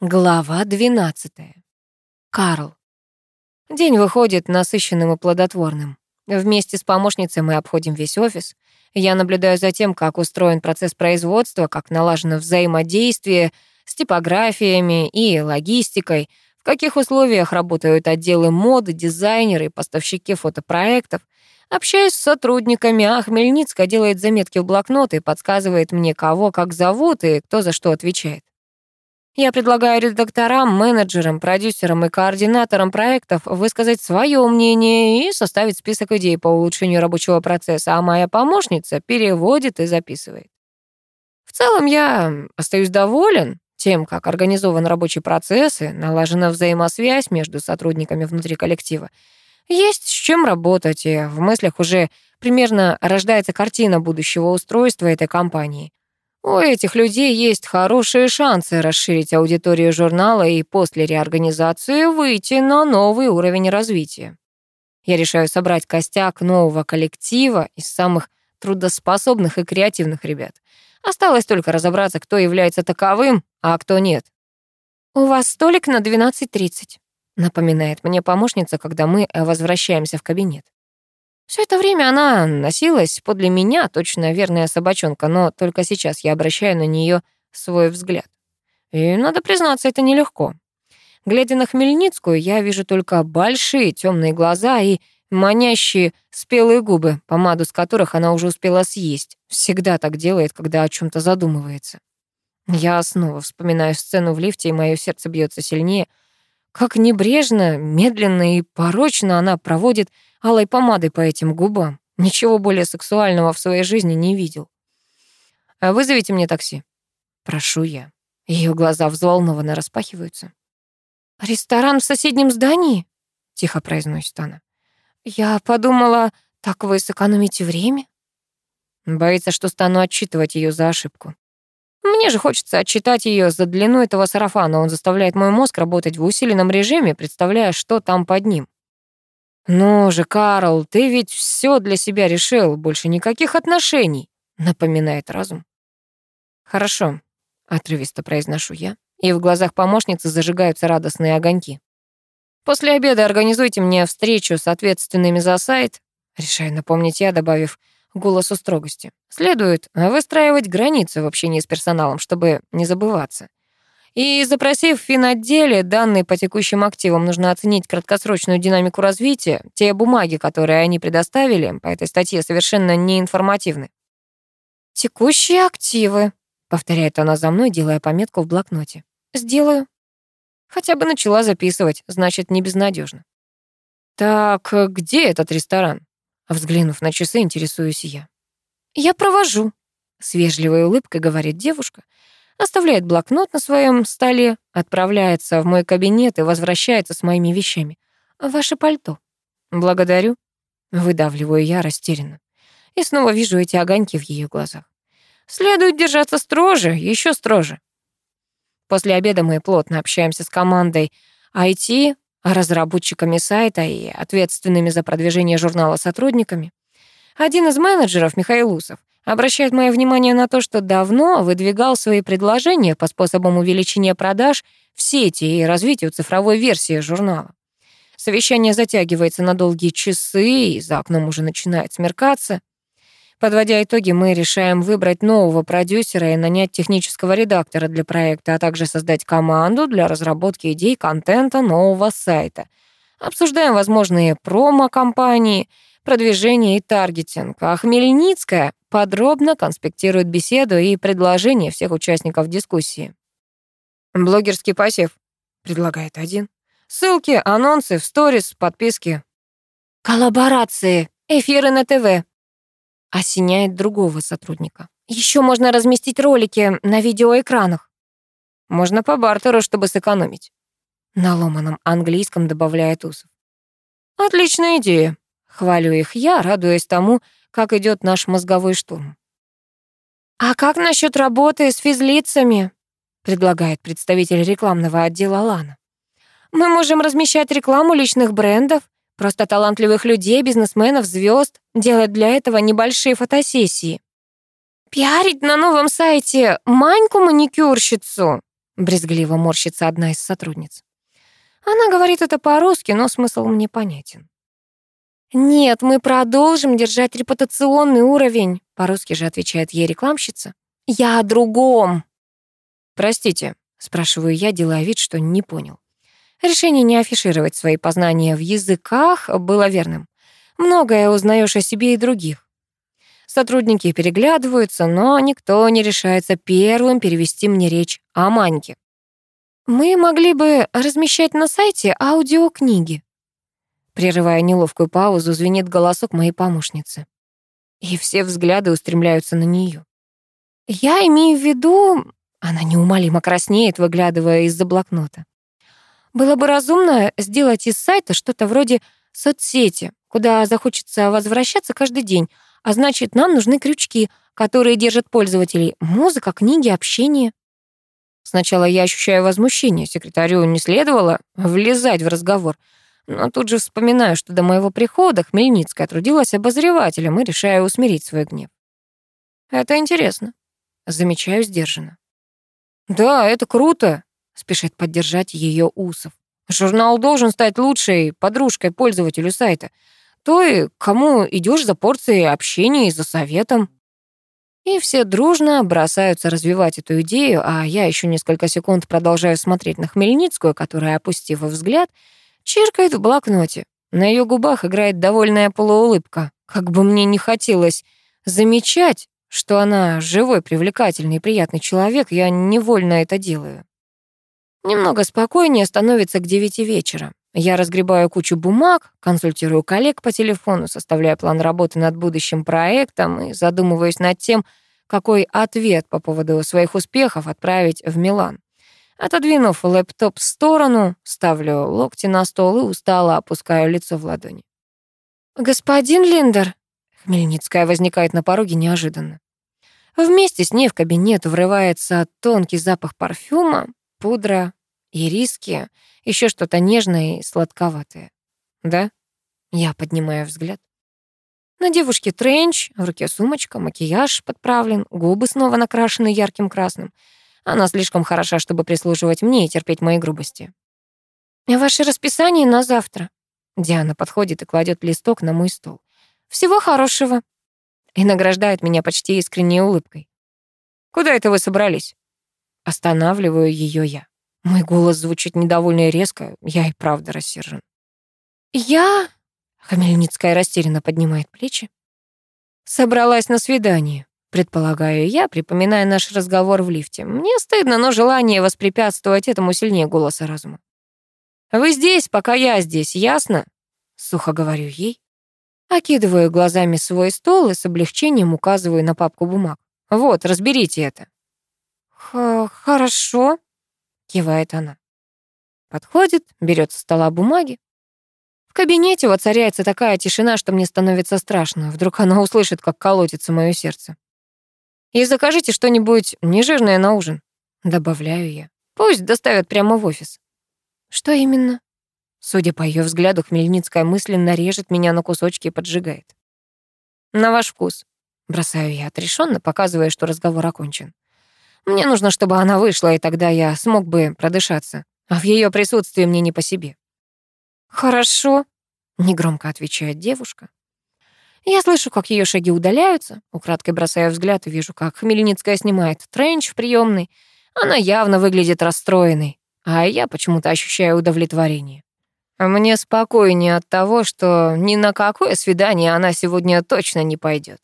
Глава 12. Карл. День выходит насыщенным и плодотворным. Вместе с помощницей мы обходим весь офис. Я наблюдаю за тем, как устроен процесс производства, как налажено взаимодействие с типографиями и логистикой, в каких условиях работают отделы моды, дизайнеры и поставщики фотопроектов. Общаюсь с сотрудниками, а Хмельницкая делает заметки в блокнот и подсказывает мне, кого как зовут и кто за что отвечает. Я предлагаю редакторам, менеджерам, продюсерам и координаторам проектов высказать свое мнение и составить список идей по улучшению рабочего процесса, а моя помощница переводит и записывает. В целом я остаюсь доволен тем, как организован рабочий процесс и налажена взаимосвязь между сотрудниками внутри коллектива. Есть с чем работать, и в мыслях уже примерно рождается картина будущего устройства этой компании. У этих людей есть хорошие шансы расширить аудиторию журнала и после реорганизации выйти на новый уровень развития. Я решаю собрать костяк нового коллектива из самых трудоспособных и креативных ребят. Осталось только разобраться, кто является таковым, а кто нет. «У вас столик на 12.30», — напоминает мне помощница, когда мы возвращаемся в кабинет. Все это время она носилась подле меня, точно верная собачонка, но только сейчас я обращаю на нее свой взгляд. И, надо признаться, это нелегко. Глядя на Хмельницкую, я вижу только большие темные глаза и манящие спелые губы, помаду с которых она уже успела съесть. Всегда так делает, когда о чем то задумывается. Я снова вспоминаю сцену в лифте, и мое сердце бьется сильнее. Как небрежно, медленно и порочно она проводит алой помадой по этим губам. Ничего более сексуального в своей жизни не видел. А «Вызовите мне такси». Прошу я. Ее глаза взволнованно распахиваются. «Ресторан в соседнем здании?» — тихо произносит она. «Я подумала, так вы сэкономите время?» Боится, что стану отчитывать ее за ошибку. Мне же хочется отчитать ее за длину этого сарафана. Он заставляет мой мозг работать в усиленном режиме, представляя, что там под ним. «Ну же, Карл, ты ведь все для себя решил, больше никаких отношений», — напоминает разум. «Хорошо», — отрывисто произношу я, и в глазах помощницы зажигаются радостные огоньки. «После обеда организуйте мне встречу с ответственными за сайт», — решаю напомнить я, добавив голосу строгости. «Следует выстраивать границы в общении с персоналом, чтобы не забываться. И запросив в финотделе данные по текущим активам, нужно оценить краткосрочную динамику развития. Те бумаги, которые они предоставили по этой статье, совершенно неинформативны. «Текущие активы», — повторяет она за мной, делая пометку в блокноте. «Сделаю». Хотя бы начала записывать, значит, не безнадежно. «Так где этот ресторан?» Взглянув на часы, интересуюсь я. «Я провожу», — с вежливой улыбкой говорит девушка, — оставляет блокнот на своем столе, отправляется в мой кабинет и возвращается с моими вещами. «Ваше пальто». «Благодарю». Выдавливаю я растерянно. И снова вижу эти огоньки в ее глазах. Следует держаться строже, еще строже. После обеда мы плотно общаемся с командой IT, разработчиками сайта и ответственными за продвижение журнала сотрудниками. Один из менеджеров, Михаил Усов, обращает мое внимание на то, что давно выдвигал свои предложения по способам увеличения продаж в сети и развитию цифровой версии журнала. Совещание затягивается на долгие часы, и за окном уже начинает смеркаться. Подводя итоги, мы решаем выбрать нового продюсера и нанять технического редактора для проекта, а также создать команду для разработки идей контента нового сайта. Обсуждаем возможные промо-компании, продвижение и таргетинг, а Хмельницкая подробно конспектирует беседу и предложения всех участников дискуссии. «Блогерский посев», — предлагает один. «Ссылки, анонсы в сторис, подписки». «Коллаборации, эфиры на ТВ», — осеняет другого сотрудника. Еще можно разместить ролики на видеоэкранах. Можно по бартеру, чтобы сэкономить. На ломаном английском добавляет Усов. Отличная идея. Хвалю их я, радуясь тому, как идет наш мозговой штурм. «А как насчет работы с физлицами?» предлагает представитель рекламного отдела Лана. «Мы можем размещать рекламу личных брендов, просто талантливых людей, бизнесменов, звезд, делать для этого небольшие фотосессии. Пиарить на новом сайте Маньку-маникюрщицу?» Брезгливо морщится одна из сотрудниц. Она говорит это по-русски, но смысл мне понятен. «Нет, мы продолжим держать репутационный уровень», по-русски же отвечает ей рекламщица. «Я о другом». «Простите», — спрашиваю я, делая вид, что не понял. Решение не афишировать свои познания в языках было верным. Многое узнаешь о себе и других. Сотрудники переглядываются, но никто не решается первым перевести мне речь о Маньке. Мы могли бы размещать на сайте аудиокниги. Прерывая неловкую паузу, звенит голосок моей помощницы. И все взгляды устремляются на нее. Я имею в виду... Она неумолимо краснеет, выглядывая из-за блокнота. Было бы разумно сделать из сайта что-то вроде соцсети, куда захочется возвращаться каждый день, а значит, нам нужны крючки, которые держат пользователей. Музыка, книги, общение. Сначала я ощущаю возмущение. Секретарю не следовало влезать в разговор. Но тут же вспоминаю, что до моего прихода Хмельницкая трудилась обозревателем и решаю усмирить свой гнев. Это интересно. Замечаю сдержанно. Да, это круто, спешит поддержать ее Усов. Журнал должен стать лучшей подружкой пользователю сайта. Той, кому идешь за порцией общения и за советом. И все дружно бросаются развивать эту идею, а я еще несколько секунд продолжаю смотреть на Хмельницкую, которая, опустив взгляд, чиркает в блокноте. На ее губах играет довольная полуулыбка. Как бы мне не хотелось замечать, что она живой, привлекательный и приятный человек, я невольно это делаю. Немного спокойнее становится к девяти вечера. Я разгребаю кучу бумаг, консультирую коллег по телефону, составляю план работы над будущим проектом и задумываюсь над тем, какой ответ по поводу своих успехов отправить в Милан. Отодвинув лэптоп в сторону, ставлю локти на стол и устало опускаю лицо в ладони. «Господин Линдер!» Хмельницкая возникает на пороге неожиданно. Вместе с ней в кабинет врывается тонкий запах парфюма, пудра, ириски, еще что-то нежное и сладковатое. Да? Я поднимаю взгляд. На девушке тренч, в руке сумочка, макияж подправлен, губы снова накрашены ярким красным. Она слишком хороша, чтобы прислуживать мне и терпеть мои грубости. «Ваше расписание на завтра». Диана подходит и кладет листок на мой стол. «Всего хорошего». И награждает меня почти искренней улыбкой. «Куда это вы собрались?» Останавливаю ее я. Мой голос звучит недовольно и резко, я и правда рассержен. «Я...» — Хамельницкая растерянно поднимает плечи. «Собралась на свидание», — предполагаю я, припоминая наш разговор в лифте. Мне стыдно, но желание воспрепятствовать этому сильнее голоса разума. «Вы здесь, пока я здесь, ясно?» — сухо говорю ей. Окидываю глазами свой стол и с облегчением указываю на папку бумаг. «Вот, разберите это». «Хорошо», кивает она. Подходит, берет со стола бумаги. В кабинете воцаряется такая тишина, что мне становится страшно. Вдруг она услышит, как колотится мое сердце. И закажите что-нибудь нежирное на ужин, добавляю я. Пусть доставят прямо в офис. Что именно? Судя по ее взгляду, Хмельницкая мысленно режет меня на кусочки и поджигает. На ваш вкус. Бросаю я отрешенно, показывая, что разговор окончен. Мне нужно, чтобы она вышла, и тогда я смог бы продышаться. А в ее присутствии мне не по себе. «Хорошо», — негромко отвечает девушка. Я слышу, как ее шаги удаляются, украдкой бросая взгляд и вижу, как Хмельницкая снимает тренч в приемной. Она явно выглядит расстроенной, а я почему-то ощущаю удовлетворение. Мне спокойнее от того, что ни на какое свидание она сегодня точно не пойдет.